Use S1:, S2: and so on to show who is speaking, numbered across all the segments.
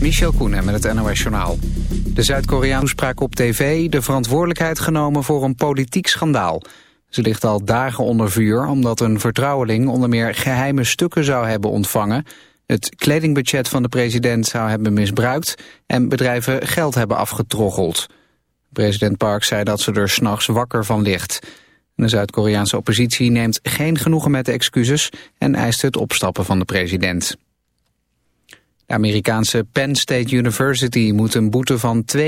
S1: Michel Koenen met het NOS-journaal. De Zuid-Koreaan sprak op tv de verantwoordelijkheid genomen voor een politiek schandaal. Ze ligt al dagen onder vuur omdat een vertrouweling onder meer geheime stukken zou hebben ontvangen... het kledingbudget van de president zou hebben misbruikt... en bedrijven geld hebben afgetroggeld. President Park zei dat ze er s'nachts wakker van ligt... De Zuid-Koreaanse oppositie neemt geen genoegen met de excuses en eist het opstappen van de president. De Amerikaanse Penn State University moet een boete van 2,1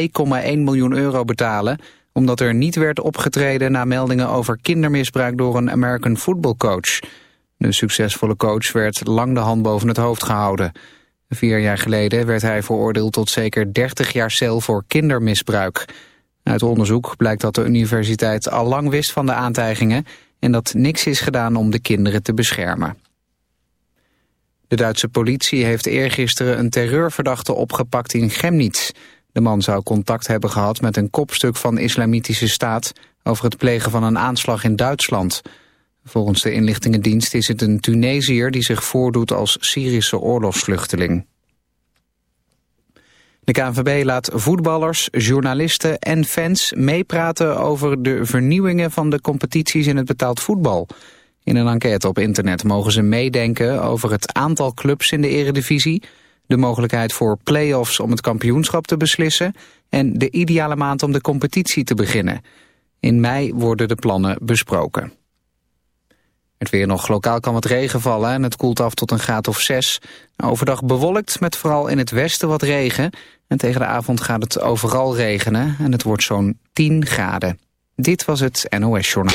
S1: miljoen euro betalen... omdat er niet werd opgetreden na meldingen over kindermisbruik door een American football coach. De succesvolle coach werd lang de hand boven het hoofd gehouden. Vier jaar geleden werd hij veroordeeld tot zeker 30 jaar cel voor kindermisbruik... Uit onderzoek blijkt dat de universiteit al lang wist van de aantijgingen... en dat niks is gedaan om de kinderen te beschermen. De Duitse politie heeft eergisteren een terreurverdachte opgepakt in Chemnitz. De man zou contact hebben gehad met een kopstuk van islamitische staat... over het plegen van een aanslag in Duitsland. Volgens de inlichtingendienst is het een Tunesiër die zich voordoet als Syrische oorlogsvluchteling. De KNVB laat voetballers, journalisten en fans meepraten over de vernieuwingen van de competities in het betaald voetbal. In een enquête op internet mogen ze meedenken over het aantal clubs in de eredivisie, de mogelijkheid voor play-offs om het kampioenschap te beslissen en de ideale maand om de competitie te beginnen. In mei worden de plannen besproken. Het weer nog lokaal kan wat regen vallen en het koelt af tot een graad of 6. Overdag bewolkt met vooral in het westen wat regen. En tegen de avond gaat het overal regenen en het wordt zo'n 10 graden. Dit was het NOS Journal.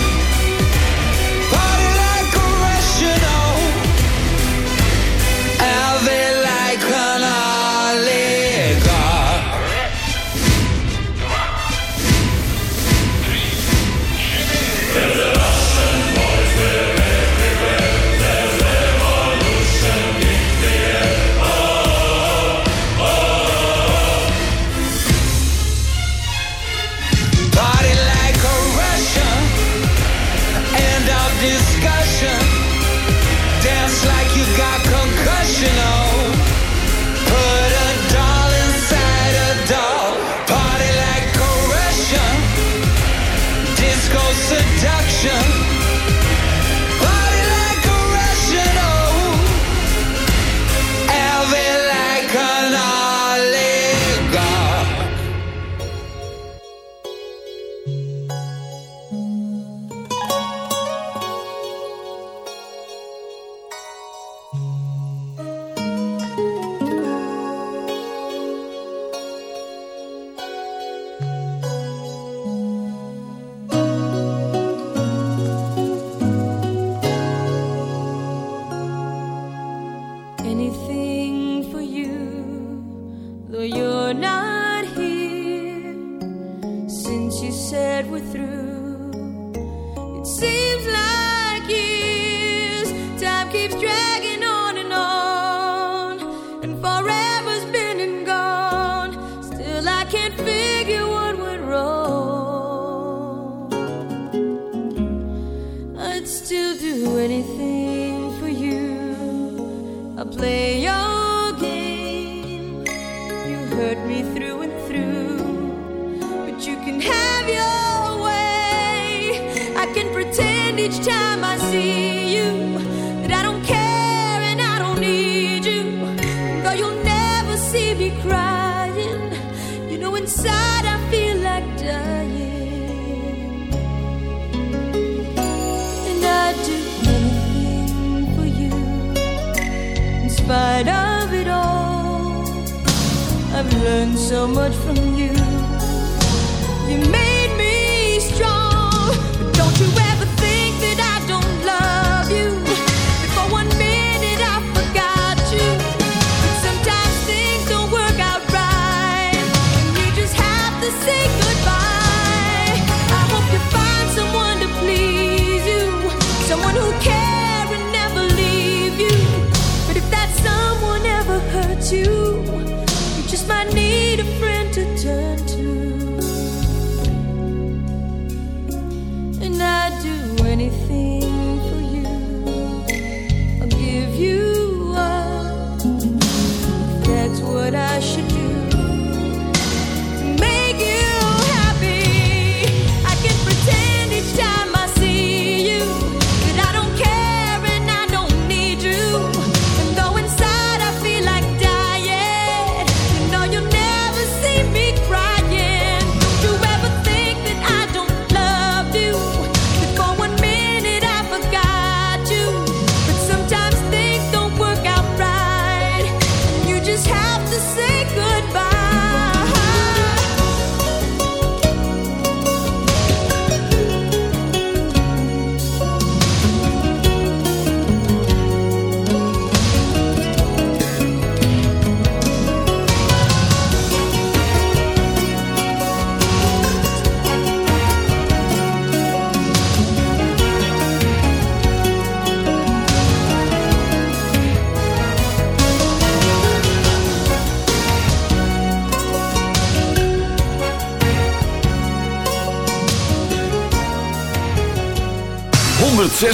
S2: 106.9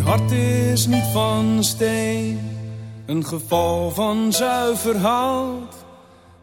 S2: hart is niet van steen, een geval van zuiver hout.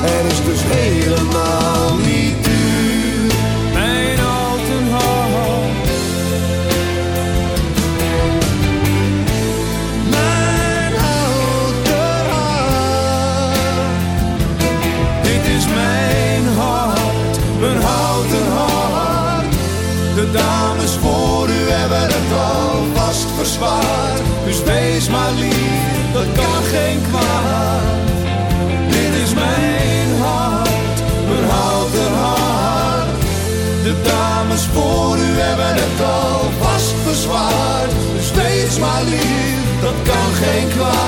S3: and geen
S2: kwaad.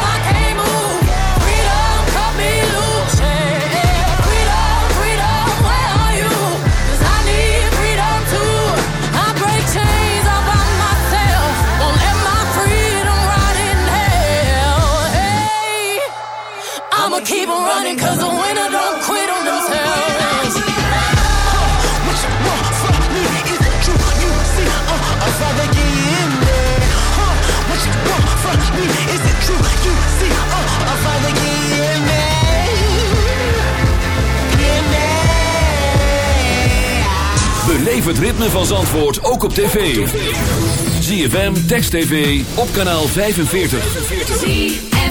S4: running cause the winner don't quit on themselves.
S5: What you want from me is true. You see, uh, I'd rather get in. Huh, what you want from me is it true. You see, uh, I'd rather get in
S6: Beleef het ritme van Zandvoort ook op tv. ZFM, Text TV, op kanaal 45. 45.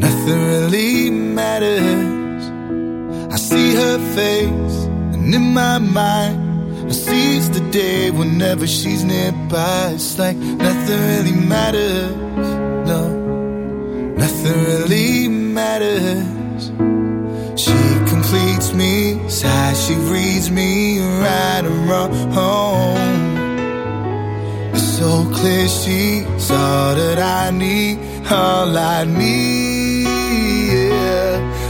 S7: Nothing really matters. I see her face, and in my mind, I seize the day whenever she's nearby. It's like nothing really matters. No, nothing really matters. She completes me, sighs, she reads me right and wrong. It's so clear she's all that I need, all I need.